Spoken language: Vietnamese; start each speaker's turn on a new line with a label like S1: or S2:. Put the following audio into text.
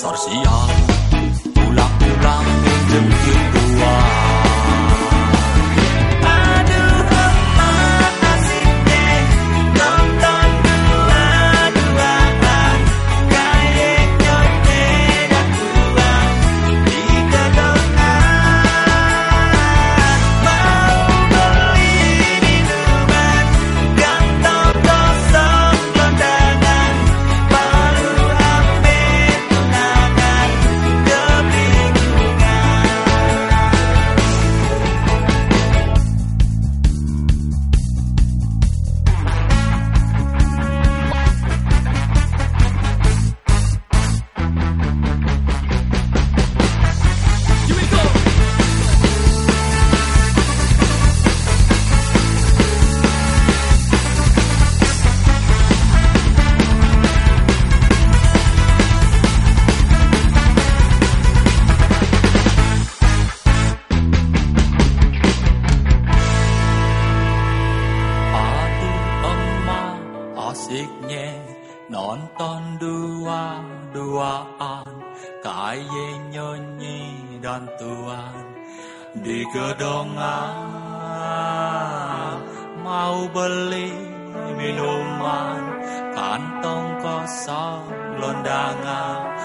S1: SRC asiknya nonton dua-duaan kaye nyonyi dan tuan di gedongan mau beli minuman kantong kosong londangan malu